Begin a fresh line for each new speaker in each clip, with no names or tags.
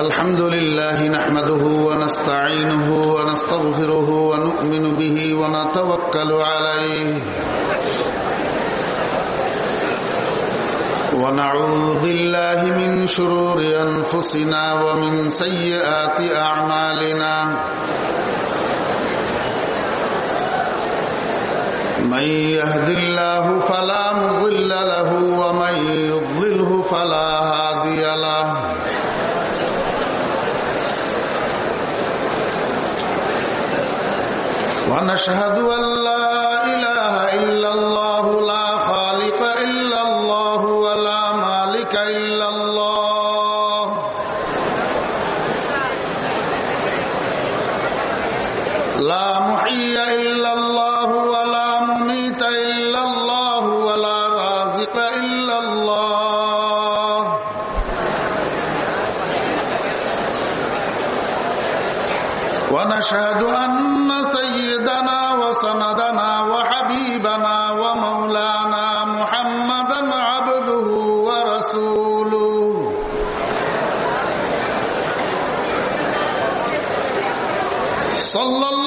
الحمد لله نحمده ونستعينه ونستغفره ونؤمن به ونتوكل عليه. ونعوذ بالله من شرور أنفسنا ومن سيئات أعمالنا. من يهد الله فلا مضل له ومن يضله فلا هادي له. ونشهد أن لا সাল্লাল্লাহু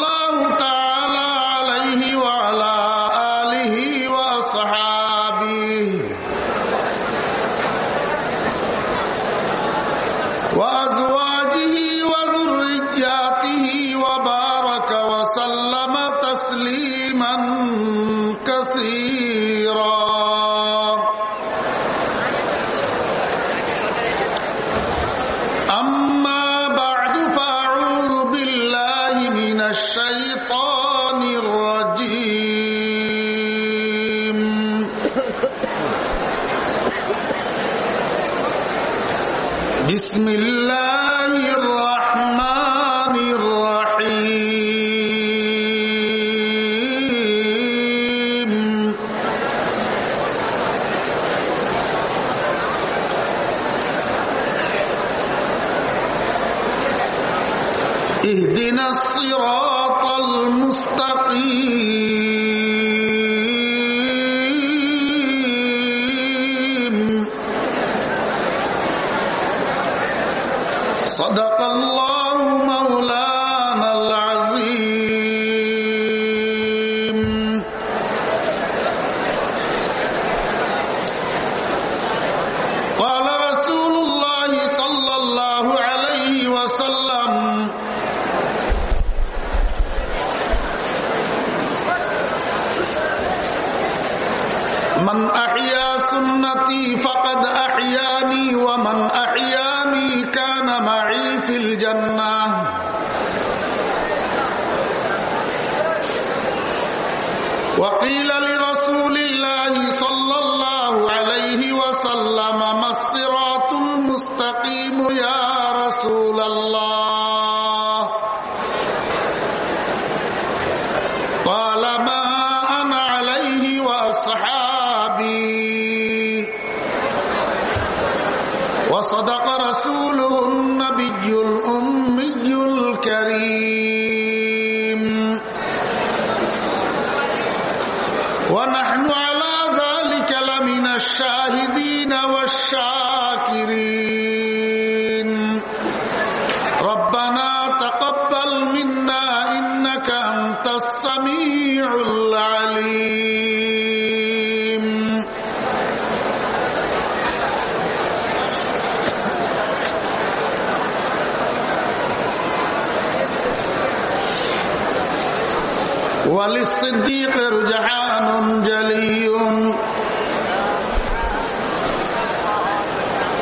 وللصديق رجعان جلي.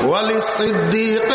وللصديق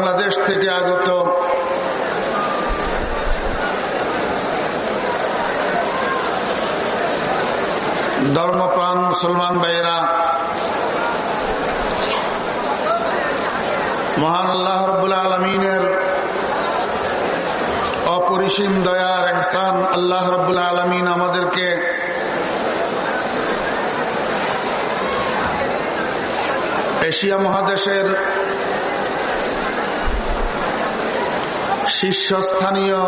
বাংলাদেশ থেকে আগত ধর্মপ্রাণ মুসলমান ভাইয়েরা, মহান আল্লাহ রব্বুল আলমিনের অপরিসীম দয়ার এহসান আল্লাহ রব্বুল আলমিন আমাদেরকে এশিয়া মহাদেশের শীর্ষস্থানীয়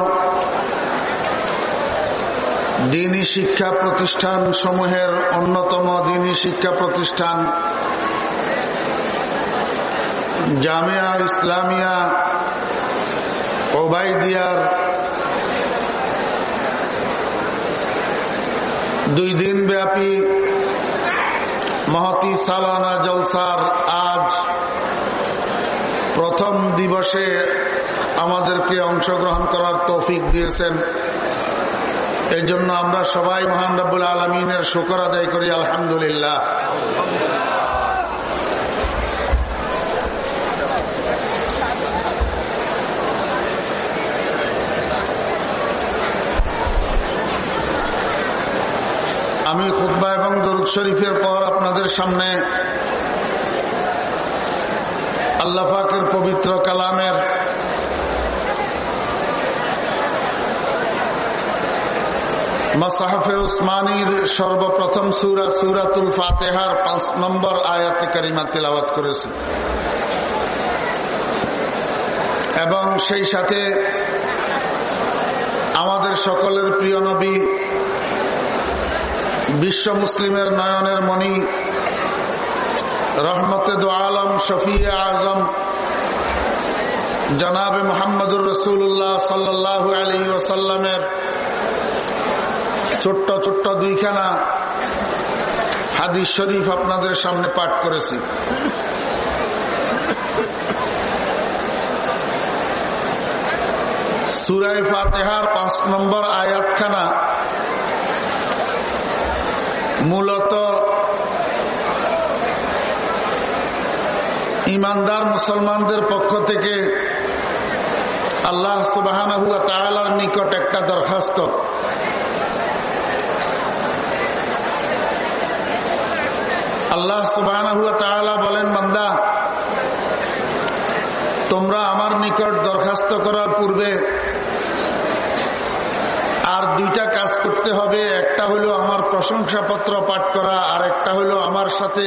দিনী শিক্ষা প্রতিষ্ঠান সমূহের অন্যতম দিনী শিক্ষা প্রতিষ্ঠান জামিয়া ইসলামিয়া ওবাইদিয়ার দুই দিন ব্যাপী মহতি সালানা জলসার আজ প্রথম দিবসে আমাদেরকে অংশগ্রহণ করার তৌফিক দিয়েছেন। এই জন্য আমরা সবাই মহান রব্বুল আলমিনের শুকর আদায় করি, আলহামদুলিল্লাহ। আমি খুদ্া এবং দরুদ শরীফের পর আপনাদের সামনে আল্লাহাকের পবিত্র কালামের মাসাহফে উসমানীর সর্বপ্রথম সুরা সুরাতুল ফাতেহার পাঁচ নম্বর আয়াতে কারিমা তেলাওয়াত করেছি। এবং সেই সাথে আমাদের সকলের প্রিয় নবী বিশ্ব মুসলিমের নয়নের মণি, রহমতে দো আলম শফিয়ে আজম, জনাবে মোহাম্মদুর রসুল্লাহ সাল্লাহ আলী ওসাল্লামের ছোট্ট ছোট্ট দুইখানা হাদিস শরীফ আপনাদের সামনে পাঠ করেছি। সুরাই ফাতেহার পাঁচ নম্বর আয়াতখানা মূলত ইমানদার মুসলমানদের পক্ষ থেকে আল্লাহ সুবাহ নিকট একটা দরখাস্ত। আল্লাহ সুবাহ বলেন মান্দা তোমরা আমার নিকট দরখাস্ত করার পূর্বে আর দুইটা কাজ করতে হবে। একটা হলো আমার প্রশংসাপত্র পাঠ করা আর একটা হলো আমার সাথে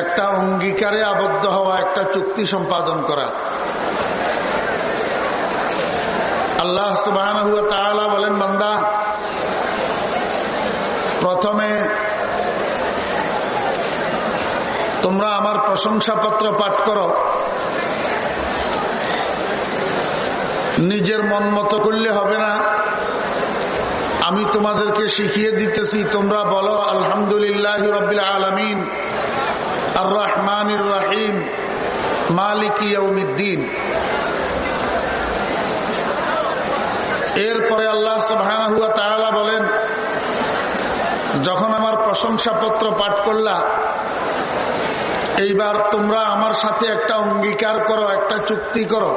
একটা অঙ্গীকারে আবদ্ধ হওয়া, একটা চুক্তি সম্পাদন করা। আল্লাহ সুবাহ বলেন, বান্দা, প্রথমে তোমরা আমার প্রশংসাপত্র পাঠ করো। নিজের মন মতো করলে হবে না। আমি তোমাদেরকে শিখিয়ে দিতেছি, তোমরা বলো, আলহামদুলিল্লাহ রবিল আলমিন আর রহমান রাহিম, মালিক ইয়ৌমিদ্দিন এরপরে আল্লাহ সুবাহ বলেন, যখন আমার প্রশংসাপত্র পাঠ করলা এইবার তোমরা আমার সাথে একটা অঙ্গীকার করো, একটা চুক্তি করো।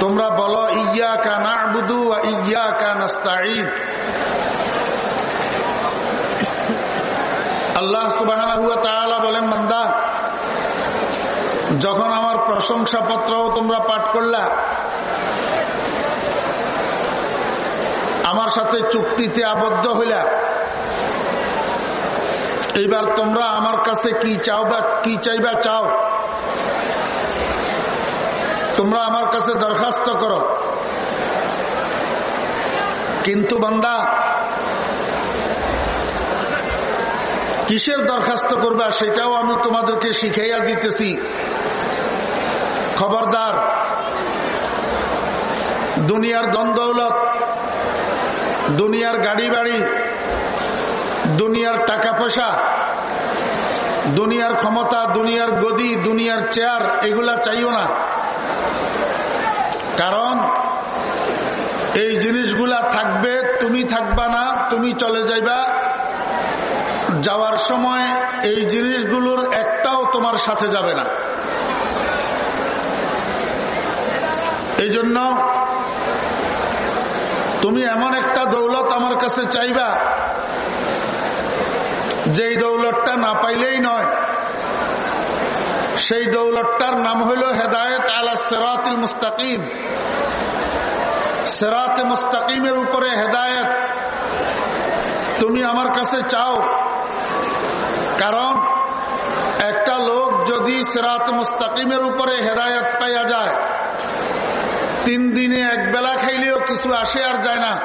তোমরা বলো ইয়া কা নাবুদু ইয়া কা নাস্তাঈদ আল্লাহ সুবাহ বলেন মন্দা যখন আমার প্রশংসাপত্র তোমরা পাঠ করলা, আমার সাথে চুক্তিতে আবদ্ধ হইলা এইবার তোমরা আমার কাছে কি চাও বা কি চাইবা চাও। তোমরা আমার কাছে দরখাস্ত করো। কিন্তু বান্দা, কিসের দরখাস্ত করবা সেটাও আমি তোমাদেরকে শিখাইয়া দিতেছি। খবরদার, দুনিয়ার দ্বন্দ্বলত দুনিয়ার গাড়ি বাড়ি দুনিয়ার টাকা পয়সা দুনিয়ার ক্ষমতা, দুনিয়ার গদি, দুনিয়ার চেয়ার, এগুলা চাইও না। কারণ এই জিনিসগুলা থাকবে, তুমি থাকবা না, তুমি চলে যাইবা। যাওয়ার সময় এই জিনিসগুলোর একটাও তোমার সাথে যাবে না। এই জন্য তুমি এমন একটা দৌলত আমার কাছে চাইবা যেই দৌলতটা না পাইলেই নয়। সেই দৌলতটার নাম হইল হেদায়ত আলা সেরাতুল মুস্তাকিম। সেরাত মুস্তাকিমের উপরে হেদায়ত। তুমি আমার কাছে চাও। কারণ একটা লোক যদি সেরাত মুস্তাকিমের উপরে হেদায়ত পাইয়া যায়, তিন দিনে এক বেলা খাইলেও কিছু আসে আর যায় না।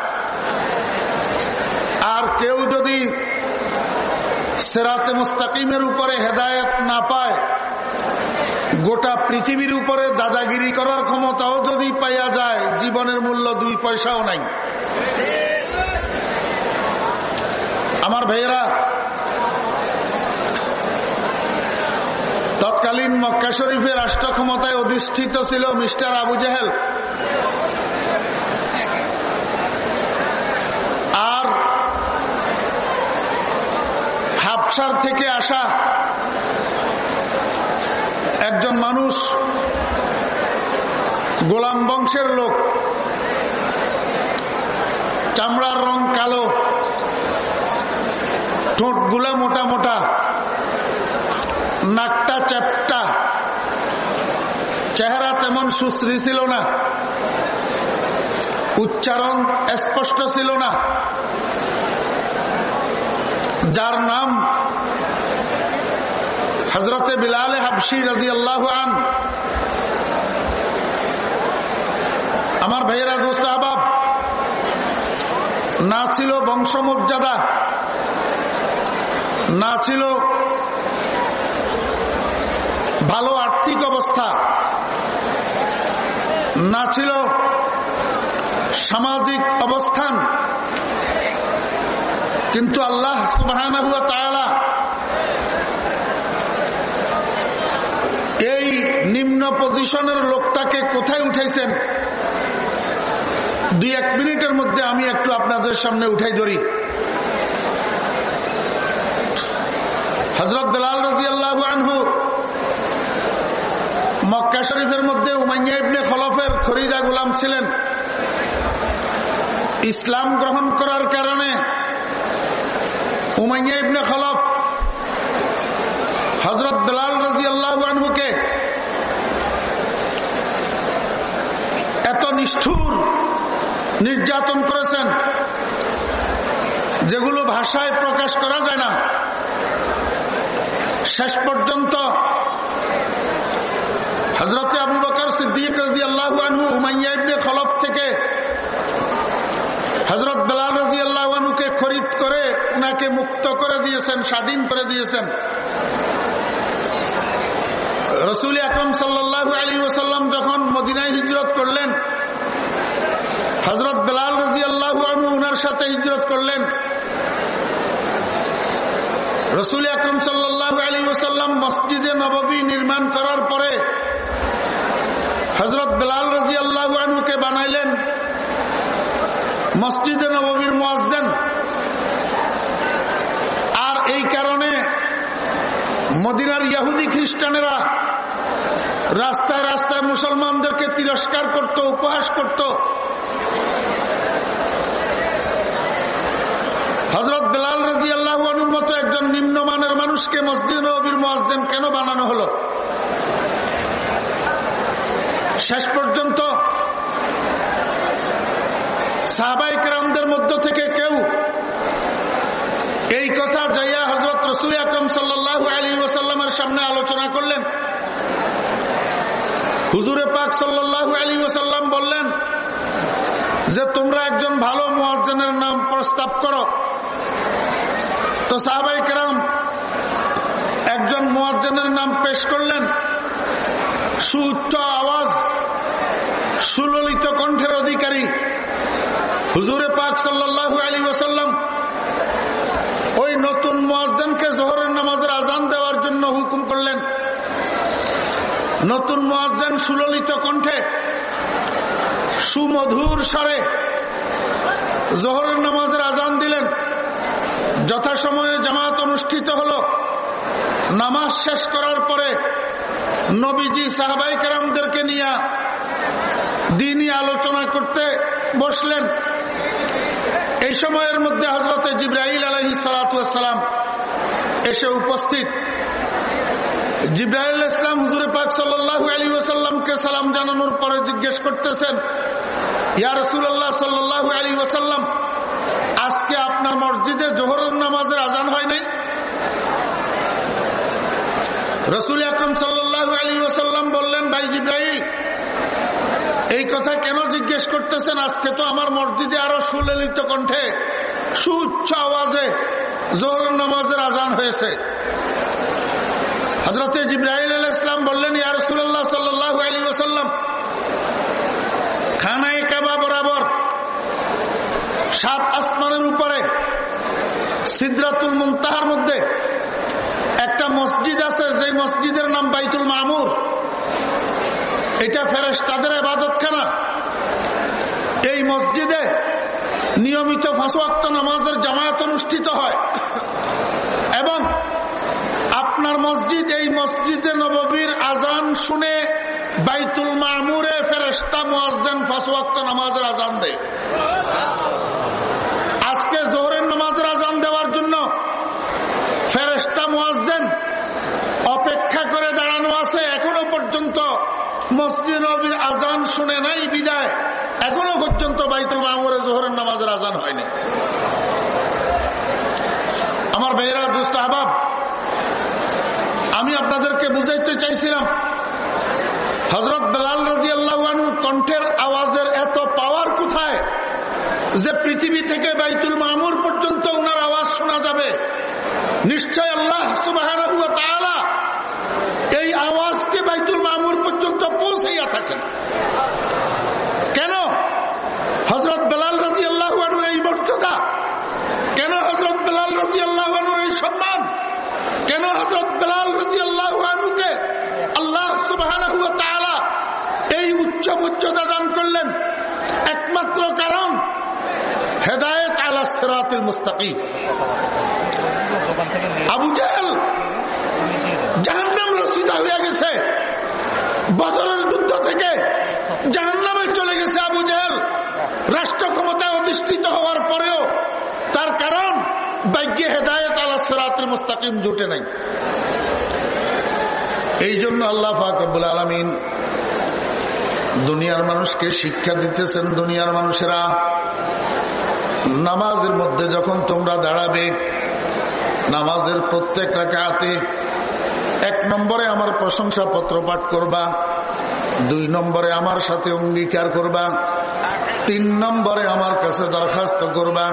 আর কেউ যদি সেরাতে মুস্তাকিমের উপরে হেদায়ত না পায়, গোটা পৃথিবীর উপরে দাদাগিরি করার ক্ষমতাও যদি পাইয়া যায়, জীবনের মূল্য দুই পয়সাও নাই। আমার ভাইয়েরা, তৎকালীন মক্কা শরীফের রাষ্ট্র ক্ষমতায় অধিষ্ঠিত ছিল মিস্টার আবু জাহেল আর হাফসার থেকে আসা একজন মানুষ গোলাম বংশের লোক, চামড়ার রং কালো, ঠোঁটগুলা মোটা মোটা, নাকটা চ্যাপটা, চেহারা তেমন সুশ্রী ছিল না, উচ্চারণ স্পষ্ট ছিল না। যার নাম হজরতে বিলাল হাবসি রাজি আল্লাহ আন। আমার ভাইয়েরা, দোস্ত আবাব না ছিল বংশমর্যাদা, না ছিল ভালো আর্থিক অবস্থা, না ছিল সামাজিক অবস্থান কিন্তু আল্লাহ সুবাহ এই নিম্ন পজিশনের লোকটাকে কোথায় উঠাইছেন? দুই এক মিনিটের মধ্যে আমি একটু আপনাদের সামনে উঠাই ধরি। হজরত বেলাল রাজি আল্লাহ আনহু মক্কা শরীফের মধ্যে উমাইয়া ইবনে খলফের খরিদা গোলাম ছিলেন। ইসলাম গ্রহণ করার কারণে উমাইয়া ইবনে খলফ হজরত বেলাল রাজি আল্লাহ আনহুকে এত নিষ্ঠুর নির্যাতন করেছেন যেগুলো ভাষায় প্রকাশ করা যায় না। শেষ পর্যন্ত হজরত আবু বকর সিদ্দিক রাজি আল্লাহ আনহু উমাইয়া ইবনে খলফ থেকে হজরত বেলাল রাজি আল্লাহ আনহুকে খরিদ করে উনাকে মুক্ত করে দিয়েছেন, স্বাধীন করে দিয়েছেন। রসুল আকরম সাল্লাহ আলী ওসাল্লাম যখন মদিনায় হিজরত করলেন হজরত বেলাল রাজি আল্লাহ উনার সাথে হিজরত করলেন, রসুল আকরম সাল্লাহ আলী ওসাল্লাম মসজিদে নববী নির্মাণ করার পরে হজরত বেলাল রাজি আল্লাহ আনহুকে বানাইলেন, মসজিদে নববীর মোয়াজেন আর এই কারণে মদিনার ইয়াহুদি খ্রিস্টানেরা রাস্তায় রাস্তায় মুসলমানদেরকে তিরস্কার করত, উপহাস করত। হজরত বেলাল রাজি আল্লাহ মতো একজন নিম্নমানের মানুষকে মসজিদ নবীর মোয়াজেন কেন বানানো হলো? শেষ পর্যন্ত সাহাবাইক রামদের মধ্য থেকে কেউ এই কথা যাইয়া হজরত রসুল আকরম সাল্লাহ আলী ওসাল্লামের সামনে আলোচনা করলেন। হুজুরে পাক সাল্লাহ আলী ওসাল্লাম বললেন যে, তোমরা একজন ভালো মোয়াজ্জনের নাম প্রস্তাব করো। তো সাহাবাই কেরাম একজন মোয়াজ্জনের নাম পেশ করলেন। সুউচ্চ আওয়াজ, সুললিত কণ্ঠের অধিকারী হুজুরে পাক সাল্লাহ আলী ওসাল্লাম ওই নতুন মোয়াজ্জনকে জোহরের নামাজের আজান দেওয়ার জন্য হুকুম করলেন। নতুন মোয়াজ্জেন সুললিত কণ্ঠে, সুমধুর স্বরে জোহরের নামাজের আজান দিলেন। যথাসময়ে জামাত অনুষ্ঠিত হল। নামাজ শেষ করার পরে নবীজি সাহাবাই নিয়ে দিনই আলোচনা করতে বসলেন। এই সময়ের মধ্যে হজরতে জিব্রাহিল আলহি সালাতাম এসে উপস্থিত। জিব্রাহিল ইসলাম হুজুরে পাক সাল্লাহ আলী ওসাল্লামকে সালাম জানানোর পরে জিজ্ঞেস করতেছেন, ইয়া রসুল্লাহ সাল্লাহ আলী ওসাল্লাম আজকে আপনার মসজিদে জোহরের নামাজের আজান হয় নাই? রসুল আকরম সাল্লাহ আলী ওসাল্লাম বললেন, ভাই জিব্রাহিল এই কথা কেন জিজ্ঞেস করতেছেন? আজকে তো আমার মসজিদে আরও সুললিত কণ্ঠে সুচ্ছ আওয়াজে জোর নামাজের আজান হয়েছে। হজরত জিব্রাহিল আল ইসলাম বললেন, ইয়া রসুল্লাহ সাল্লাহ আলী ওসাল্লাম খানায় কাবা বরাবর সাত আসমানের উপরে, সিদ্রাতুল মুন্তাহার মধ্যে একটা মসজিদ আছে যে মসজিদের নাম মামুর এটা ফেরেস তাদের আবাদতখানা এই মসজিদে নিয়মিত ফাঁসোয়াক্ত নামাজের জামায়াত অনুষ্ঠিত হয়। এবং আপনার মসজিদ, এই মসজিদে নববীর আজান শুনে বাইতুল মামুরে ফেরেস্তা মোয়াজ্জেন ফাঁসোয়াক্ত নামাজের আজান দেয়। আজকে জোহরের নামাজের আজান দেওয়ার জন্য ফেরেস্তা মোয়াজ্জেন অপেক্ষা করে দাঁড়ানো আছে। এখনও পর্যন্ত মসজিদ নবীর আজান শুনে নাই বিদায়। এখনও পর্যন্ত বাইতুল মামুরে জোহরের নামাজের আজান হয়নি। আমার ভাইয়েরা দুস্ত আহবাব, আমি আপনাদেরকে বুঝাইতে চাইছিলাম হজরত বেলাল রাজি আল্লাহানুর কণ্ঠের আওয়াজের এত পাওয়ার কোথায় যে পৃথিবী থেকে বাইতুল মামুর পর্যন্ত ওনার আওয়াজ শোনা যাবে? নিশ্চয় আল্লাহ এই আওয়াজকে বাইতুল মামুর পর্যন্ত পৌঁছাইয়া থাকেন। কেন? হজরত বেলাল রাজি আল্লাহানুর এই মর্যাদা? কেন হজরত বেলাল রাজি আল্লাহানুর এই সম্মান? কেন হজরত বেলাল রাজি আল্লাহানুকে আল্লাহ সুবাহ এই উচ্চ মর্যাদা দান করলেন? একমাত্র কারণ হেদায়ত আলা সেরাতুল মুস্তাকিম। আবু জাহেল জাহান্নাম রসিদা হয়ে গেছে। বদরের যুদ্ধ থেকে জাহান্নামে চলে গেছে আবু জাহেল। রাষ্ট্র ক্ষমতায় অধিষ্ঠিত হওয়ার পরেও তার কারণ ভাগ্যে হেদায়ত আল্লাহ সেরাতুল মুস্তাকিম জুটে নাই। এই জন্য আল্লাহ ফাকবুল আলমিন দুনিয়ার মানুষকে শিক্ষা দিতেছেন দুনিয়ার মানুষেরা। নামাজের মধ্যে যখন তোমরা দাঁড়াবে, নামাজের প্রত্যেক রাকাতে এক নম্বরে আমার প্রশংসা পত্র পাঠ করবা, দুই নম্বরে আমার সাথে অঙ্গীকার করবা, তিন নম্বরে আমার কাছে দরখাস্ত করবা।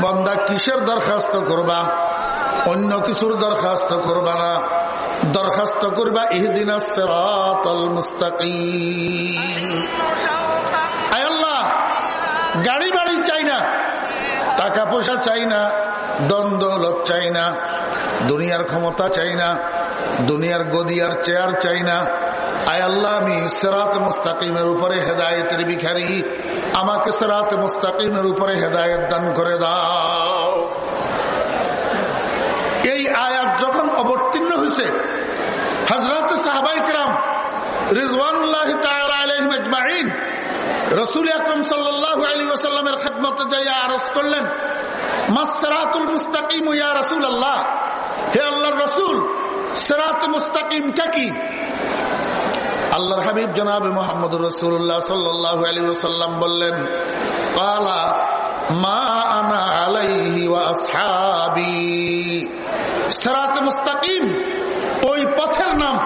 বন্দা কিসের দরখাস্ত করবা? অন্য কিছুর দরখাস্ত করবা না। দরখাস্ত করবা ইহদিন আল্লাহ, গাড়ি বাড়ি চাই না, টাকা পয়সা চাই না দ্বন্দ্বলত চাই না। দুনিয়ার ক্ষমতা চাই না, দুনিয়ার গদিয়ার চেয়ার চাই না। আয় আল্লাহ, আমি সেরাত মুস্তাকিমের উপরে হেদায়তের ভিখারি। আমাকে সেরাত মুস্তাকিমের উপরে হেদায়ত দান করে দাও। এই আয়াত যখন অবতীর্ণ হয়েছে হজরত সাহবাইকরাম রিজওয়ানুল্লাহ আলহমাইন রসুল আকরম সাল্লাহ আলী ওসাল্লামের খেদমতে যাইয়া আরজ করলেন মাসরাতুল মুস্তাকিম ইয়া রসুল আল্লাহ হে আল্লাহর রসুল সেরাত মুস্তাকিমটা কি? আল্লাহর হাবিব জনাব মোহাম্মদ রসুল্লাহ সাল্লাহ আলী ওসাল্লাম বললেন, কালা মা সেরাত মুস্তাকিম, ওই পথের নাম,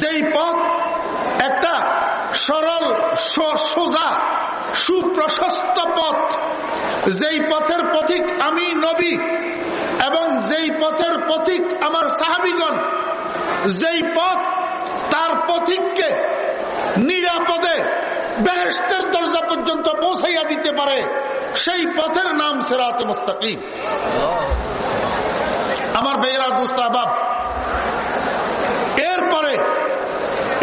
যেই পথ একটা সরল সোজা, সুপ্রশস্ত পথ, যেই পথের পথিক আমি নবী। এবং যেই পথের পথিক আমার সাহাবিগণ, যেই পথ তার পথিককে নিরাপদে বেহেস্তের দরজা পর্যন্ত পৌঁছাইয়া দিতে পারে, সেই পথের নাম সেরাত মুস্তাকিম। আমার বেহরা দুস্তাবাব এরপরে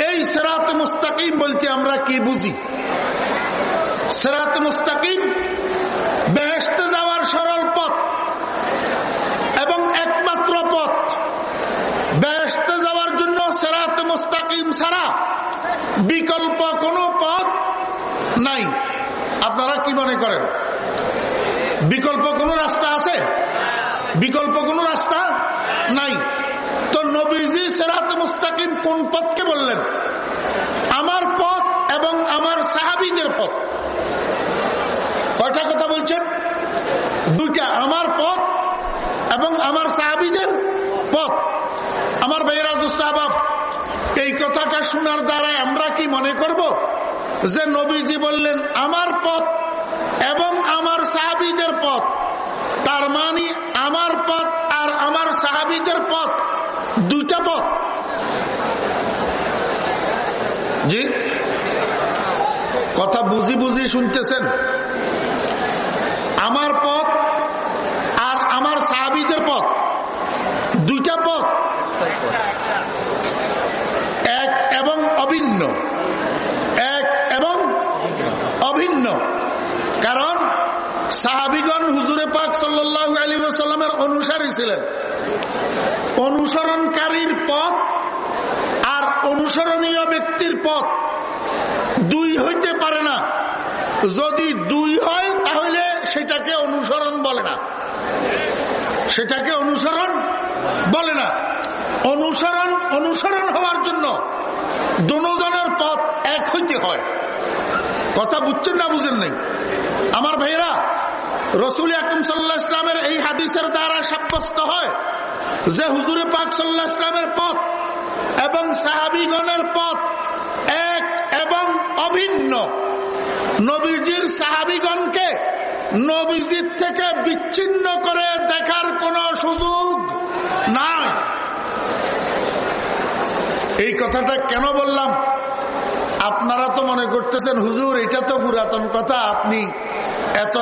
এই সেরাত মুস্তাকিম বলতে আমরা কি বুঝি? সেরাত মুস্তাকিম বেহেস্তে যাওয়া পথ বেহেস্তে যাওয়ার জন্য সেরাত মুস্তাকিম ছাড়া বিকল্প কোনো পথ নাই। আপনারা কি মনে করেন? বিকল্প কোনো রাস্তা আছে? বিকল্প কোনো রাস্তা নাই। তো নবীজি সেরাত মুস্তাকিম কোন পথকে বললেন? আমার পথ এবং আমার সাহাবিদের পথ। কয়টা কথা বলছেন? দুইটা। আমার পথ এবং আমার সাহাবিদের পথ। আমার ভাইয়েরা দুস্তাহাব এই কথাটা শোনার দ্বারা আমরা কি মনে করব? যে নবীজি বললেন, আমার পথ এবং আমার সাহাবিদের পথ। তার মানে আমার পথ আর আমার সাহাবিদের পথ দুইটা পথ। জি? কথা বুঝি বুঝি শুনতেছেন? আমার পথ আর আমার সাহাবিদের পথ দুইটা পথ এক এবং অভিন্ন। এক এবং অভিন্ন। কারণ সাহাবিগণ হুজুরে পাক সাল্লাহ আলী অনুসারী ছিলেন। অনুসরণকারীর পথ আর অনুসরণীয় ব্যক্তির পথ দুই হইতে পারে না। যদি দুই হয়, তাহলে সেটাকে অনুসরণ বলে না। সেটাকে অনুসরণ বলে না। অনুসরণ অনুসরণ হওয়ার জন্য দুজনের পথ এক হইতে হয়। কথা বুঝছেন না বুঝেন নাই? আমার ভাইরা রসুল আকম সাল্লাহ ইসলামের এই হাদিসের দ্বারা সাব্যস্ত হয় যে হুজুরে পাক সাল্লাহ ইসলামের পথ এবং সাহাবিগণের পথ এক এবং অভিন্ন। নবীজির সাহাবিগণকে নবীজির থেকে বিচ্ছিন্ন করে দেখার কোন সুযোগ নাই। এই কথাটা কেন বললাম? আপনারা তো মনে করতেছেন, হুজুর, এটা তো পুরাতন কথা, আপনি এত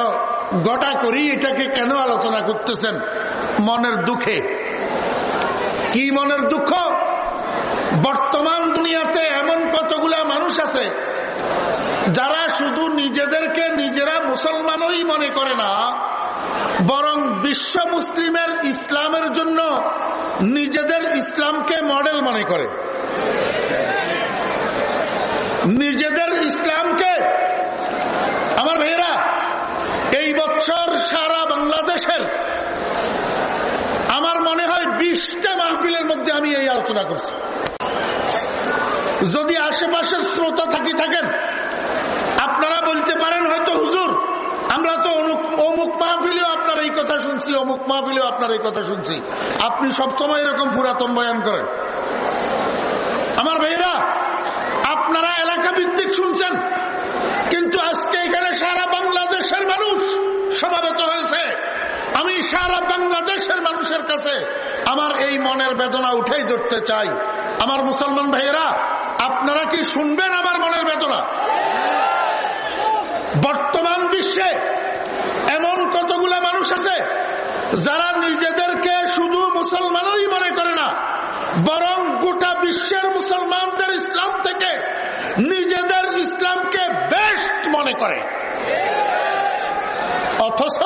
গোটা করি এটাকে কেন আলোচনা করতেছেন? মনের দুঃখে। কি মনের দুঃখ? বর্তমান দুনিয়াতে এমন কতগুলা মানুষ আছে, যারা শুধু নিজেদেরকে নিজেরা মুসলমানই মনে করে না, বরং বিশ্ব মুসলিমের ইসলামের জন্য নিজেদের ইসলামকে মডেল মনে করে। নিজেদের ইসলামকে, আমার ভাইয়েরা, এই বছর সারা বাংলাদেশের, আমার মনে হয় বিশটা মাহফিলের মধ্যে আমি এই আলোচনা করছি। যদি আশেপাশের শ্রোতা থাকি থাকেন, আপনারা বলতে পারেন হয়তো, হুজুর, আমরা তো অমুক মাহফিলেও আপনার এই কথা শুনছি, অমুক মাহফিলেও আপনার এই কথা শুনছি। আপনি সবসময় এরকম পুরাতন বয়ান করেন। আমার ভাইয়েরা, আপনারা এলাকা ভিত্তিক শুনছেন, কিন্তু আজকে এখানে সারা বাংলাদেশের মানুষ সমাবেত হয়েছে। আমি সারা বাংলাদেশের মানুষের কাছে আমার এই মনের বেদনা উঠেই ধরতে চাই। আমার মুসলমান ভাইয়েরা, আপনারা কি শুনবেন আমার মনের বেদনা? বর্তমান বিশ্বে এমন কতগুলা মানুষ আছে, যারা নিজেদেরকে শুধু মুসলমানই মনে করে না, বরং বিশ্বের মুসলমানদের ইসলাম থেকে নিজেদের ইসলামকে বেস্ট মনে করে। অথচ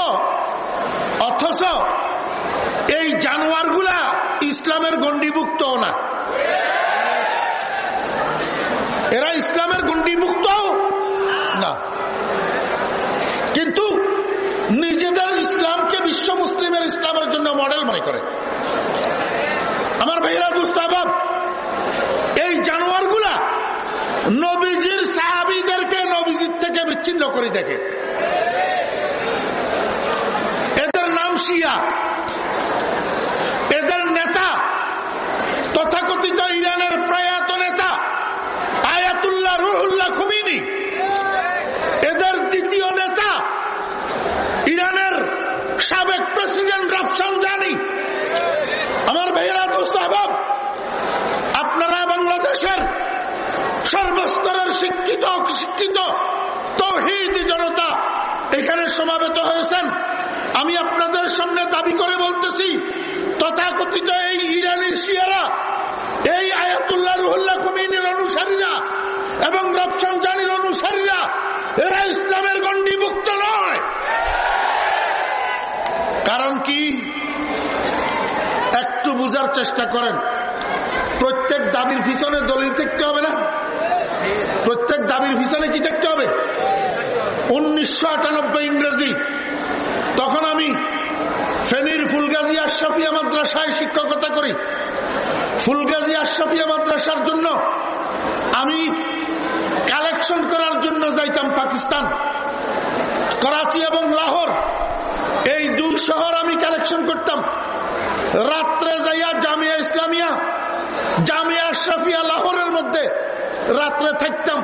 অথচ এই জানোয়ারগুলা ইসলামের গণ্ডিভুক্ত না। এরা ইসলামের গণ্ডিভুক্ত না। কিন্তু নিজেদের ইসলামকে বিশ্ব মুসলিমের ইসলামের জন্য মডেল মনে করে। আমার ভাইরা জানোয়ারগুলা নবীজির সাহাবিদেরকে নবীজির থেকে বিচ্ছিন্ন করে দেখে। এদের নাম শিয়া। এদের নেতা তথাকথিত ইরানের প্রয়াত শিক্ষিত অশিক্ষিত তৌহিদ জনতা এখানে সমাবেত হয়েছেন। আমি আপনাদের সামনে দাবি করে বলতেছি, তথাকথিত এই ইরানি শিয়ারা, এই আয়াতুল্লাহ রুহুল্লাহ কুমিনীর অনুসারীরা এবং রফসঞ্জানির অনুসারীরা, এরা ইসলামের গণ্ডিভুক্ত নয়। কারণ কি? একটু বুঝার চেষ্টা করেন। প্রত্যেক দাবির পিছনে দলিল থাকতে হবে না। প্রত্যেক দাবির পিছনে কি থাকতে হবে? উনিশশো আটানব্বই ইংরেজি। তখন আমি ফেনীর ফুলগাজী আশরাফিয়া মাদ্রাসায় শিক্ষকতা করি। ফুলগাজী আশরাফিয়া মাদ্রাসার জন্য আমি কালেকশন করার জন্য যাইতাম পাকিস্তান। করাচি এবং লাহোর, এই দুই শহর আমি কালেকশন করতাম। রাত্রে যাইয়া জামিয়া ইসলামিয়া, জামিয়া আশরাফিয়া লাহোরের মধ্যে রাত্রে থাকতাম।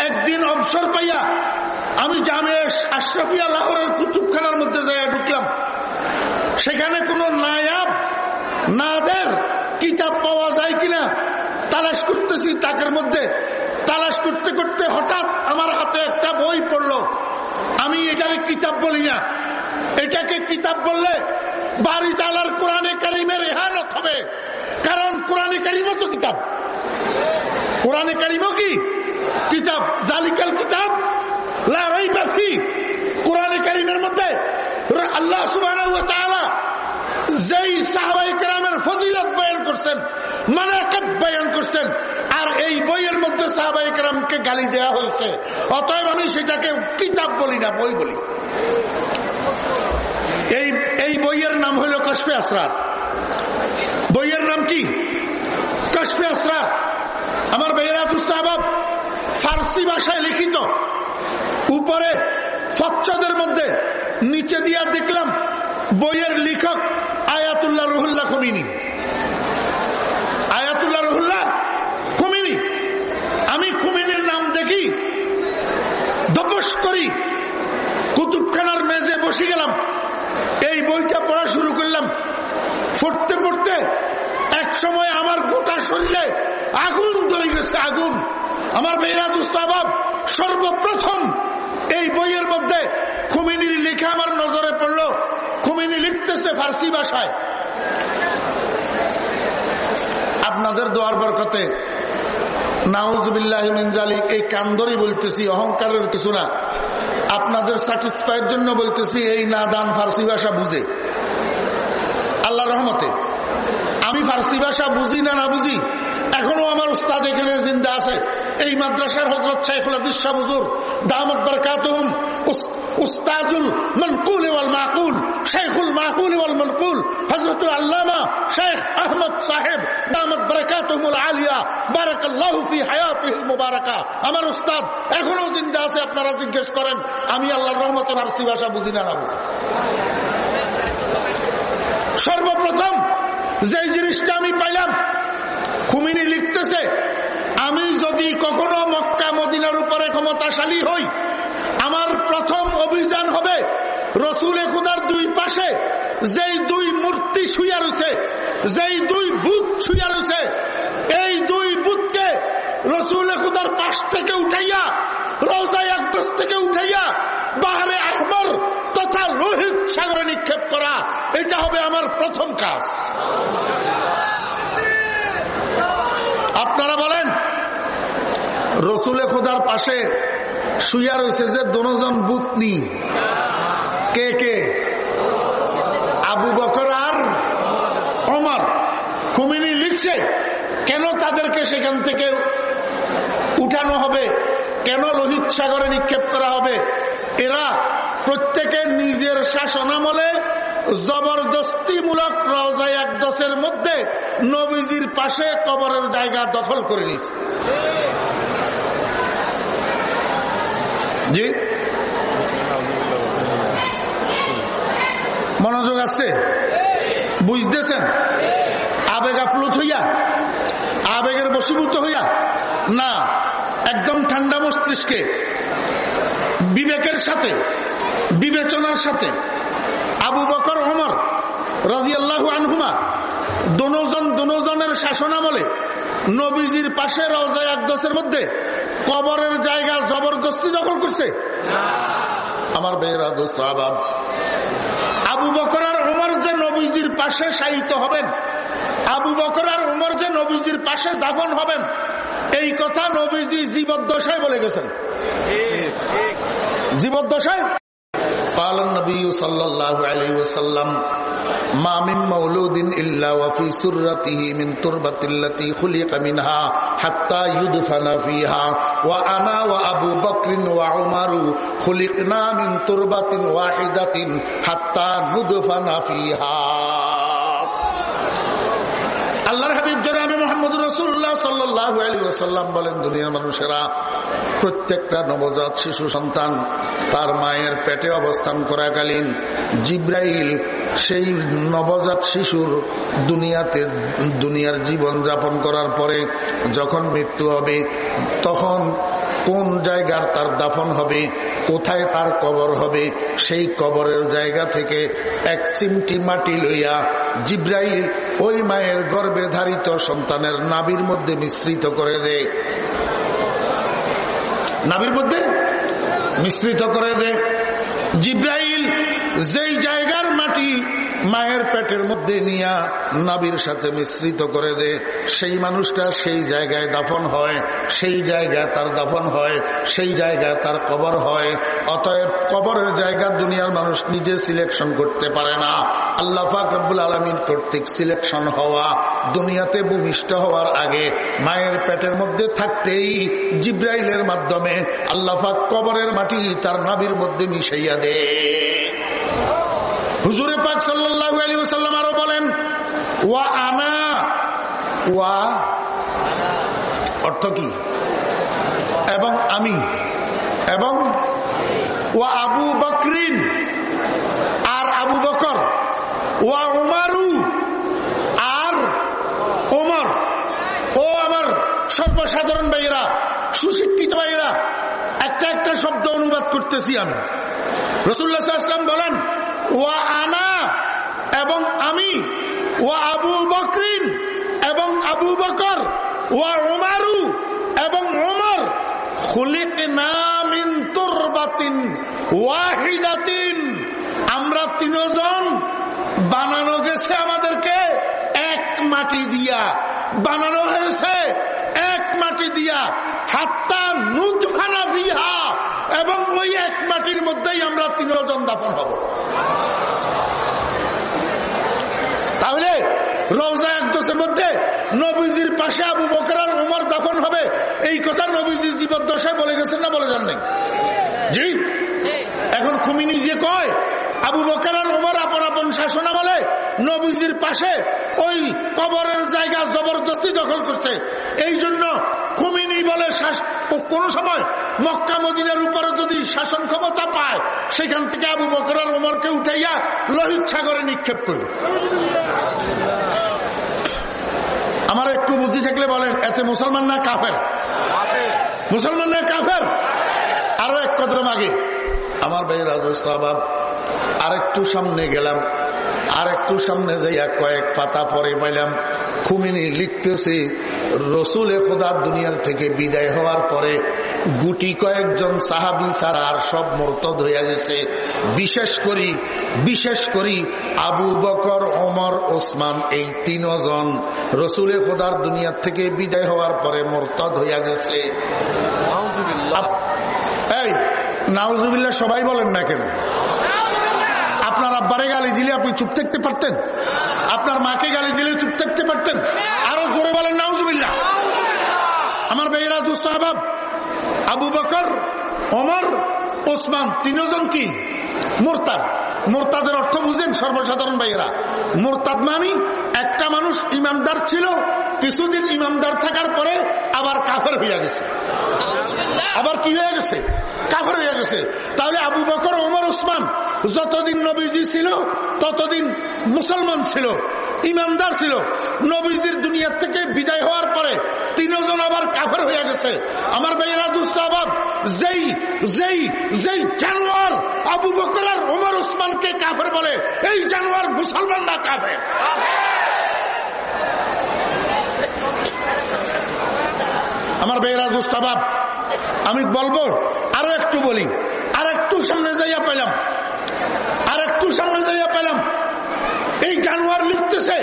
একদিন অবসর পাইয়া আমি জামিয়া আশরাফিয়া লাহোরের কুতুবখানার মধ্যে যাইয়া ঢুকলাম। সেখানে কোনো নায়াব নাদের কিতাব পাওয়া যায় কিনা তালাশ করতেছি তাকের মধ্যে। তালাশ করতে করতে হঠাৎ আমার হাতে একটা বই পড়ল। আমি এটাকে কিতাব বলি না। এটাকে কিতাব বললে বাড়ি তালার কোরআনে কালিমের এহানত হবে। কারণ কোরআনে কালিমও তো কিতাব। কোরআনে কালিমও কি? কিতাব, জালিকাল কিতাব? বাকি কোরআনে কালিমের মধ্যে আল্লাহ সুবাহ যেই সাহাবাই কেরামের ফজিলত বয়ান করছেন মানাকাব বয়ান করছেন, আর এই বইয়ের মধ্যে সাহাবাই কেরামকে গালি দেওয়া হয়েছে। অতএব আমি সেটাকে কিতাব বলি না, বই বলি। এই এই বইয়ের নাম হলো কসবে আসরার। বইয়ের নাম কি? কসবে আসরার। আমার বেহরা দুস্তাহাব ফার্সি ভাষায় লিখিত। উপরে ফচ্চদের মধ্যে, নিচে দিয়া দেখলাম বইয়ের লেখক Ayatollah Ruhollah Khomeini Ayatollah Ruhollah Khomeini আমি কুমিনির নাম দেখি দপস করি, কুতুবখানার মেজে বসে গেলাম। এই বইটা পড়া শুরু করলাম। পড়তে পড়তে এক সময় আমার গোটা শরীরে আগুন ধরে গেছে আগুন। আমার বেহরা দুস্তাবাব সর্বপ্রথম এই বইয়ের মধ্যে খুমিনির লেখা আমার নজরে পড়ল। খুমিনি লিখতেছে ফার্সি ভাষায়। আপনাদের দোয়ার বরকতে নাউজবিল্লাহ মিনজালিক এই কান্দরি বলতেছি, অহংকারের কিছু না। আপনাদের স্যাটিসফাইয়ের জন্য বলতেছি, এই না দান ফার্সি ভাষা বুঝে। আল্লাহ রহমতে। আমি ফার্সি ভাষা বুঝি না না বুঝি? এখনও আমার উস্তাদ এখানে জিন্দা আছে। এই মাদ্রাসার হজরত শাইখুল আদিস শাহ হুজুর, দামত বরকাতুহুম উস্তাজুল মনকুল ওয়াল মাকুল শাইখুল মাকুল ওয়াল মনকুল হযরত আল্লামা শেখ আহমদ সাহেব, দামত বরকাতুহুল আলিয়া, বারাকাল্লাহু ফি হায়াতিহিল মুবারাকা। আমার উস্তাদ এখনও জিন্দা আছে, আপনারা জিজ্ঞেস করেন, আমি আল্লাহর রহমতে ফারসি ভাষা বুঝি না না বুঝি। সর্বপ্রথম যে জিনিসটা আমি পাইলাম খুমিনি লিখতেছে আমি যদি কখনো মক্কা, মদিনার উপরে ক্ষমতাশালী হই, আমার প্রথম অভিযান হবে রসুলে খুদার দুই পাশে যেই দুই মূর্তি শুয়া রয়েছে, যেই দুই বুথ শুয়া রয়েছে, এই দুই বুথকে রসুল খুদার পাশ থেকে উঠাইয়া রোজা আকদস থেকে উঠাইয়া বাহারে আহমর তথা লোহিত সাগরে নিক্ষেপ করা, এটা হবে আমার প্রথম কাজ। আপনারা বলেন। রসুলে খোদার পাশে শুয়া রয়েছে যে দনোজন বুতনি। কে কে? আবু বকর আর অমর খুমিনি লিখছে, কেন তাদেরকে সেখান থেকে উঠানো হবে? কেন লোহিত সাগরে নিক্ষেপ করা হবে? এরা প্রত্যেকে নিজের শাসনামলে জবরদস্তিমূলক রওজায় একদশের মধ্যে নবীজির পাশে কবরের জায়গা দখল করে নিয়েছে। জি? মনোযোগ আসছে বুঝতেছেন? আবেগ আপ্লুত হইয়া? আবেগের বসীভূত হইয়া? না, একদম ঠান্ডা মস্তিষ্কে। বিবেকের সাথে, বিবেচনার সাথে। আবু বকর ওমর রাজিয়াল্লাহু আনহুমা দনোজন দনোজনের শাসনামলে নবীজির পাশে রওজায় আকদসের মধ্যে কবরের জায়গা জবরদস্তি দখল করছে। আমার বেয়েরা দোস্ত আবাব আবু বকর আর উমর যে নবীজির পাশে শায়িত হবেন আবু বকর আর উমর যে নবীজির পাশে দাফন হবেন এই কথা নবীজি জীবদ্দশায় বলে গেছেন। জীবদ্দশায়? قال النبي صلى الله عليه وسلم মামিম মৌলুদিন ইল্লা ওয়াফি সুররাতিহি মিন তুরবাতিল্লাতি খুলিকা মিনহা হাত্তা ইউদফানা ফিহা ওয়া আনা ওয়া আবু বকরিন ওয়া উমারু খুলিকনা মিন তুরবাতিন ওয়াহিদাতিন হাত্তা নুদফানা ফিহা আল্লাহর হাবিব জনাবি মোহাম্মদ রসুল্লাহ সাল্লাহ আলী ওসাল্লাম বলেন দুনিয়ার মানুষেরা প্রত্যেকটা নবজাত শিশু সন্তান তার মায়ের পেটে অবস্থান করাকালীন জিব্রাইল সেই নবজাত শিশুর দুনিয়াতে, দুনিয়ার জীবন যাপন করার পরে যখন মৃত্যু হবে, তখন কোন জায়গার তার দাফন হবে, কোথায় তার কবর হবে, সেই কবরের জায়গা থেকে এক চিমটি মাটি লইয়া জিব্রাইল ওই মায়ের গর্বে ধারিত সন্তানের নাবির মধ্যে মিশ্রিত করে দেয়। নাবির মধ্যে মিশ্রিত করে দে। জিব্রাইল যেই জায়গার মাটি মায়ের পেটের মধ্যে নিয়া নাবির সাথে মিশ্রিত করে দে। সেই মানুষটা সেই জায়গায় দাফন হয়, সেই জায়গায় তার দাফন হয়, সেই জায়গায় তার কবর হয়। অতএব কবরের জায়গা দুনিয়ার মানুষ নিজে সিলেকশন করতে পারে না। আল্লাহ পাক রব্বুল আলমিন কর্তৃক সিলেকশন হওয়া, দুনিয়াতে ভূমিষ্ঠ হওয়ার আগে মায়ের পেটের মধ্যে থাকতেই জিব্রাইলের মাধ্যমে আল্লাহ কবরের মাটি তার নাবির মধ্যে মিশাইয়া দেয় হুজুরে পাক সাল্লাহ আলী সাল্লাম আরও বলেন, ওয়া আনা, ওয়া অর্থ কি? এবং আমি, এবং ওয়া আবু বকরিন, আর আবু বকর, ওয়া উমারু, আর ওমর। ও আমার সর্বসাধারণ ভাইয়েরা, সুশিক্ষিত ভাইয়েরা, একটা একটা শব্দ অনুবাদ করতেছি আমি। রসুল্লাহ বলেন ওয়া আনা এবং আমি, ওয়া আবু বকরিন এবং আবু বকর, ওয়া ওমারু এবং ওমর খুলিক নামিন তুরবাতিন ওয়াহিদাতিন। আমরা তিনজন, বানানো গেছে আমাদেরকে এক মাটি দিয়া। বানানো হয়েছে এক মাটি দিয়া। হাত্তা নুজখানা বিহা এবং ওই এক মাটির মধ্যেই আমরা তিনজন দাপন হব। তাহলে রওজা একদোষের মধ্যে নবীজির পাশে আবু বকরার উমর দাফন হবে। এই কথা নবীজির জীবদ্দশায় বলে গেছেন না বলে যান নাই? জি। এখন খুমিনি যে কয়, আবু বকর আর ওমর আপন আপন শাসনা বলে নবীজির পাশে ওই কবরের জায়গা জবরদস্তি দখল করছে। এই জন্য বলে কোন সময় মক্কা মদিনের উপরে যদি শাসন ক্ষমতা পায়, সেখান থেকে আবু বকর আর ওমরকে উঠাইয়া লোহিত সাগরে নিক্ষেপ করবে। আমার একটু বুদ্ধি থাকলে বলেন, এতে মুসলমান না কাফের? মুসলমান না কাফের? আরও এক কদম আগে আমার ভাই রাজস্তাবাব আরেকটু সামনে গেলাম আর একটু সামনে যাইয়া কয়েক পাতা পরে পাইলাম খুমিনি লিখতেছে রসুল খোদার দুনিয়ার থেকে বিদায় হওয়ার পরে গুটি কয়েকজন সাহাবি ছাড়া আর সব মোরতদ হইয়া গেছে। বিশেষ করি বিশেষ করি আবু বকর ওমর ওসমান এই তিনজন রসুলে খোদার দুনিয়ার থেকে বিদায় হওয়ার পরে মোরতদ হইয়া গেছে। এই নাউজুবিল্লা সবাই বলেন না কেন? আব্বারে গালি দিলে আপনি চুপ থাকতে পারতেন? আপনার মাকে গালি দিলে চুপ থাকতে পারতেন? আরও জোরে বলেন নাউজুবিল্লা আমার বেহরা দুস্ত আবাব আবু বকর ওমর ওসমান তিনজন কি? মোরতাদ। মোরতাদের অর্থ বুঝেন সর্বসাধারণ ভাইয়েরা। মোরতাদ মানি একটা মানুষ ইমানদার ছিল কিছুদিন ইমানদার থাকার পরে আবার কাফের হইয়া গেছে। আবার কি হয়ে গেছে? কাফের হয়ে গেছে। তাহলে আবু বকর ওমর ওসমান যতদিন নবীজি ছিল ততদিন মুসলমান ছিল। ইমানদার ছিল। নবীজির দুনিয়ার থেকে বিদায় হওয়ার পরে তিনজন আবার কাফের হয়ে গেছে। আমার ভাইয়েরা দুস্ত আবাব, যেই যেই যেই জানোয়ার আবু বকর আর ওমর ওসমানকে কাফের বলে, এই জানোয়ার মুসলমান না কাফের। আমার বেয়েরা দুস্তাবাব আমি বলব আরও একটু বলি আর একটু সামনে যাইয়া পেলাম আর একটু সামনে যাইয়া পেলাম এই জানুয়ার লিখতেছে।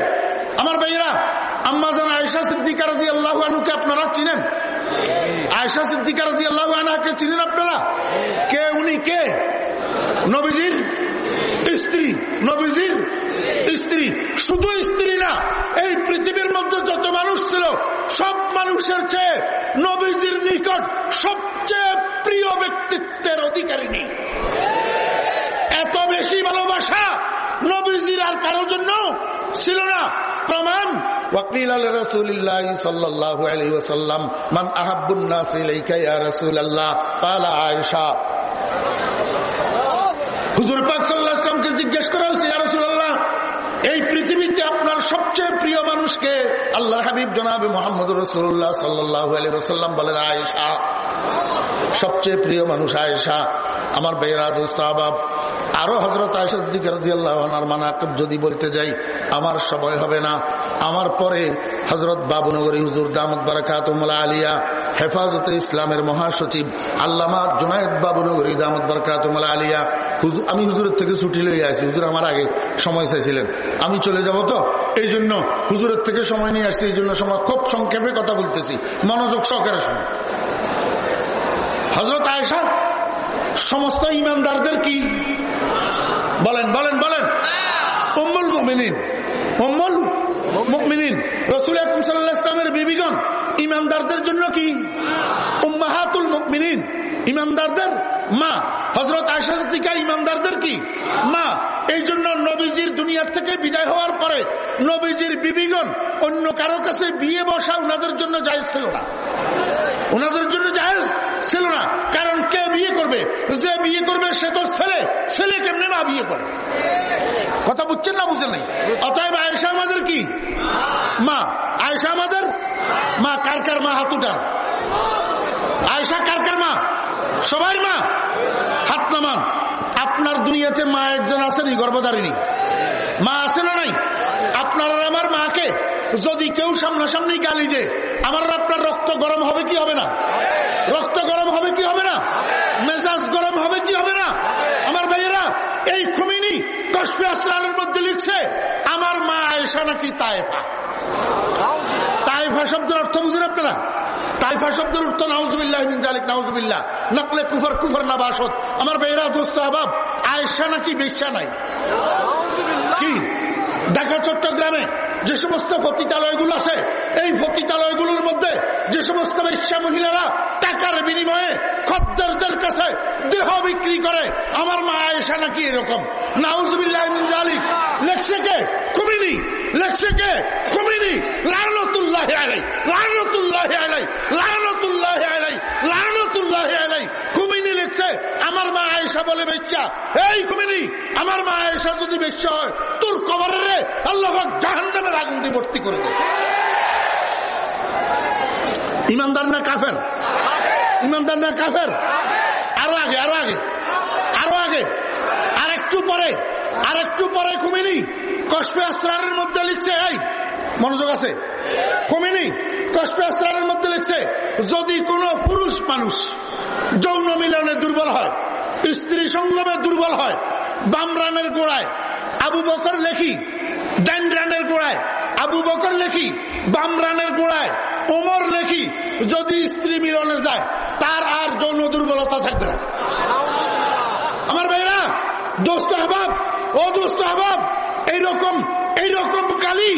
আমার ভাইয়েরা, আম্মা জান আয়সা সিদ্দিকার দিয়ে আল্লাহ আনুকে আপনারা চিনেন? আয়সা সিদ্দিকার দিয়ে আল্লাহ আনাকে চিনেন আপনারা? কে, উনি কে? নবীজির স্ত্রী নবীজির স্ত্রী। শুধু স্ত্রী না, এই পৃথিবীর মধ্যে যত মানুষ ছিল, সব মানুষের চেয়ে নবীজির নিকট সবচেয়ে প্রিয় ব্যক্তিত্বের অধিকারিণী। এত বেশি ভালোবাসা নবীজির আর কারোর জন্য ছিল না প্রমাণ وقيل لرسول الله صلى الله عليه وسلم من أحب الناس إليك يا رسول الله قال عائشة হুজুর পাক সাল্লাহ ইসলামকে জিজ্ঞেস করা হয়েছে ইয়া রাসূলুল্লাহ এই পৃথিবীতে আপনার সবচেয়ে প্রিয় মানুষকে আল্লাহ হাবিব জনাবে মোহাম্মদ রসুল্লাহ সাল্লাহ আলী রসাল্লাম বলেন আয়েশা সবচেয়ে প্রিয় মানুষ আয়েশা আমার বেহরা দোস্ত, আবাব, আরও হজরত আয়সার মানাকব যদি বলতে যাই, আমার সময় হবে না। আমার পরে হজরত বাবুনগরী হুজুর দামদ বারাকাতমলা আলিয়া, হেফাজতে ইসলামের মহাসচিব আল্লামা জুনায়দ বাবুনগরী দামদ বারাকাতমলা আলিয়া হুজুর আমি হুজুরের থেকে ছুটি লইয়া আসি। হুজুর আমার আগে সময় চাইছিলেন। আমি চলে যাব তো? এই জন্য হুজুরের থেকে সময় নিয়ে আসছি এই জন্য সময় খুব সংক্ষেপে কথা বলতেছি। মনোযোগ সহকারে সময় হজরত আয়সা সমস্ত ইমানদারদের কি? বলেন বলেন বলেন। উম্মুল মুমিনিন উম্মুল মুমিনিন। রসুল আকরম সাল্লাহ ইসলামের বিবিগণ ইমানদারদের জন্য কি? উম্মাহাতুল মুমিনিন, ইমানদারদের? মা হজরত আয়সা ইমানদারদের কি? মা, এই জন্য নবীজির দুনিয়ার থেকে বিদায় হওয়ার পরে নবীজির বিবিগণ অন্য কারও কাছে বিয়ে বসা ওনাদের জন্য জায়জ ছিল না। ওনাদের জন্য জায়জ। ছিল না। কারণ কে বিয়ে করবে? যে বিয়ে করবে সে তো ছেলে। ছেলে কেমনে মা বিয়ে করে? কথা বুঝছেন না বুঝছেন নাই? অতএব আয়েশা আমাদের কি? মা। আয়েশা আমাদের? মা, কার কার মা হাতুটা আয়েশা, কার কার মা? সবাই মা? হাত নামান। আপনার দুনিয়াতে মা একজন আছেন গর্ভধারিণী। মা আছে না নাই? আপনার আমার মাকে যদি কেউ সামনাসামনি গালি যে আমার আপনার রক্ত গরম হবে কি হবে না? রক্ত গরম হবে কি হবে না? মেজাজ গরম হবে কি হবে না? আমার ভাইয়েরা, এই খুমিনি কষ্পে আসলানের মধ্যে লিখছে, আমার মা আয়েশা নাকি তাইফা তাইফা শব্দের অর্থ বুঝেন আপনারা? তাইফা শব্দের অর্থ, নাউজুবিল্লাহ জালিক নাউজুবিল্লাহ। নকলে কুফর কুফর না বাসত। আমার ভাইয়েরা, দোস্ত আবাব, আয়েশা নাকি বেশা নাই? কি? ঢাকা, চট্টগ্রামে যে সমস্ত পতিতালয়গুলো আছে, এই পতিতালয়গুলোর মধ্যে যে সমস্ত বেশ্যা মহিলারা টাকার বিনিময়ে খদ্দারদের কাছে দেহ বিক্রি করে, আমার মা আয়েশা নাকি এরকম? নাউজবিল্লাহ লেখছে কে খুমিনি লেখছে কে খুমিনি। লানতুল্লাহ আলাই লানতুল্লাহ আলাই লানতুল্লাহ আলাই লানতুল্লাহ আলাই আমার মা আয়েশা বলে বেচ্চা। এই খুমিনি আমার মা আয়েশা যদি বেচ্চা হয়, তোর কবরের আল্লাহ জাহান্নামের আগুন দিয়ে ভর্তি করে দেয় ইমানদার না কাফের? ইমানদার না কাফের? আরও আগে আরও আগে আরও আগে, আর একটু পরে, আর একটু পরে খুমিনি কষ্পে আসরারের মধ্যে লিখছে এই, মনোযোগ আছে। খুমিনি কষ্পে আসরারের মধ্যে লিখছে যদি কোনো পুরুষ মানুষ যৌন মিলনে দুর্বল হয়, স্ত্রী সঙ্গমে দুর্বল হয় বামরানের গোড়ায় আবু বকর লেখি ডাইন রানের গোড়ায় আবু বকর লেখি, বাম রানের গোড়ায় ওমর লেখি, যদি স্ত্রী মিলনে যায়, তার আর যৌন দুর্বলতা থাকবে না। আমার ভাইরা দোস্ত আহবাব, ও দোস্ত আহবাব, এইরকম এইরকম কালি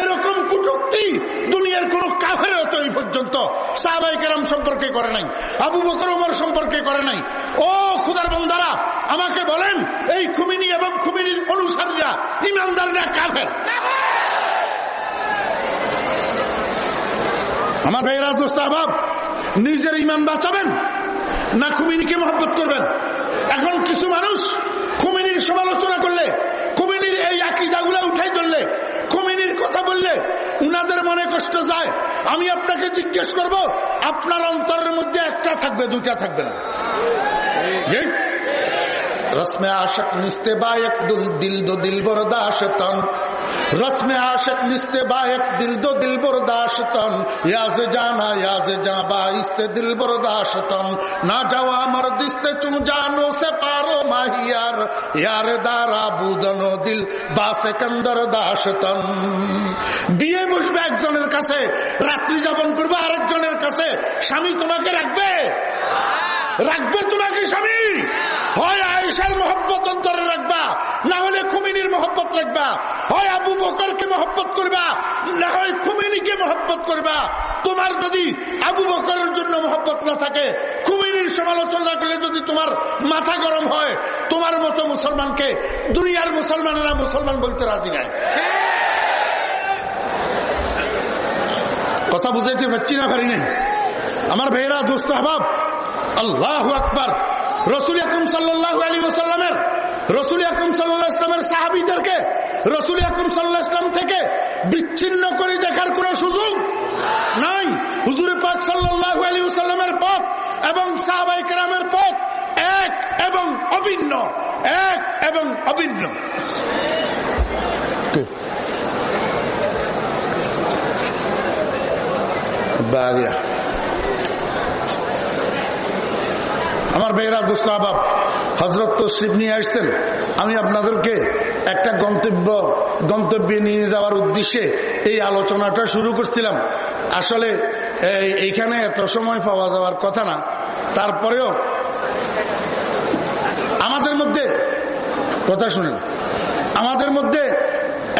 এরকম কুটুক্তি দুনিয়ার কোন কাফের হতো এই পর্যন্ত। সাহাবাই কেরাম সম্পর্কে করে নাই, আবু বকর ওমর সম্পর্কে করে নাই। ও খুদার বন্দারা, আমাকে বলেন, এই খুমিনি এবং খুমিনির অনুসারীরা ইমানদাররা কাফের। আমার ভাইয়েরা, দোস্ত আবাব নিজের ইমান বাঁচাবেন না খুমিনিকে মহব্বত করবেন। এখন কিছু মানুষ খুমিনির সমালোচনা করলে খুমিনির এই আকিদাগুলা উঠাই ধরলে খুমিনির কথা উনাদের মনে কষ্ট যায়। আমি আপনাকে জিজ্ঞেস করব, আপনার অন্তরের মধ্যে একটা থাকবে, দুইটা থাকবে না? রসমে আশক নিস্তে বা এক দিল দো দিল বরদা তন। রসমে আশক নিস্তে বা এক দিল দো দিল বরদাশতন ইয়াজে জানা, ইয়াজে জাবা, ইস্তে দিল বরদাশতন না যাওয়া আমার দিস্তে চুম জানো, সে পারো মাহিয়ার। ইয়ার দ্বারা বুদন দিল বা সেকন্দর দাসতন। বিয়ে বসবে একজনের কাছে, রাত্রি যাপন করবে আরেকজনের কাছে। স্বামী তোমাকে রাখবে? রাখবে তোমাকে স্বামী? আয়সার মহব্বত অন্তরে রাখবা। না হলে খুমিনির মহব্বত রাখবা। হয় আবু বকরকে মহব্বত করবা, না হয় খুমিনিকে মহব্বত করবা। তোমার যদি আবু বকরের জন্য মহব্বত না থাকে, খুমিনির সমালোচনা করলে যদি তোমার মাথা গরম হয়, তোমার মতো মুসলমানকে দুনিয়ার মুসলমানেরা মুসলমান বলতে রাজি নাই। কথা বুঝাইতে পারছি না, পারি নাই? আমার ভাইয়েরা, দোস্ত হবাব আল্লাহ আকবার। রসুল আকরম সাল্লাহ আলী ওসাল্লামের রসুল আকরম সাল্লাহ ইসলামের সাহাবিদেরকে, রসুল আকরম সাল্লাহ ইসলাম থেকে বিচ্ছিন্ন করে দেখার কোন সুযোগ নাই। হুজুরে পাক সাল্লাহ আলী ওসাল্লামের পথ এবং সাহাবাই কেরামের পথ এক এবং অভিন্ন, এক এবং অভিন্ন। বাড়িয়া আমার ভাইয়েরা দোস্ত আবাব হজরত তশরিফ নিয়ে আসছেন। আমি আপনাদেরকে একটা গন্তব্য, গন্তব্যে নিয়ে যাওয়ার উদ্দেশ্যে এই আলোচনাটা শুরু করছিলাম। আসলে এইখানে এত সময় পাওয়া যাওয়ার কথা না। তারপরেও আমাদের মধ্যে, কথা শুনেন, আমাদের মধ্যে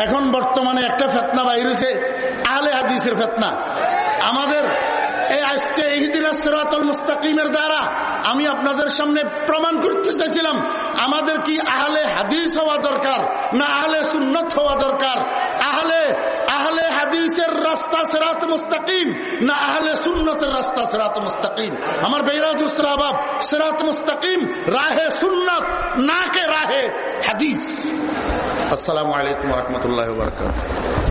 এখন বর্তমানে একটা ফেতনা বাইরেছে আহলে হাদিসের ফেতনা। আমাদের এই আজকে এই দিন সিরাতুল মুস্তাকিমের দ্বারা আমি আপনাদের সামনে প্রমাণ করতে চাইছিলাম আমাদের কি আহলে হাদিস হওয়া দরকার না আহলে সুন্নত হওয়া দরকার? আহলে আহলে হাদিসের রাস্তা সেরাত মুস্তাকিম না আহলে সুন্নতের রাস্তা সেরাত মুস্তাকিম? আমার বেহরা দুস্তর সেরাত মুস্তাকিম, রাহে সুন্নত না কে রাহে হাদিস। আসসালামু আলাইকুম রহমতুল্লাহ বরকাত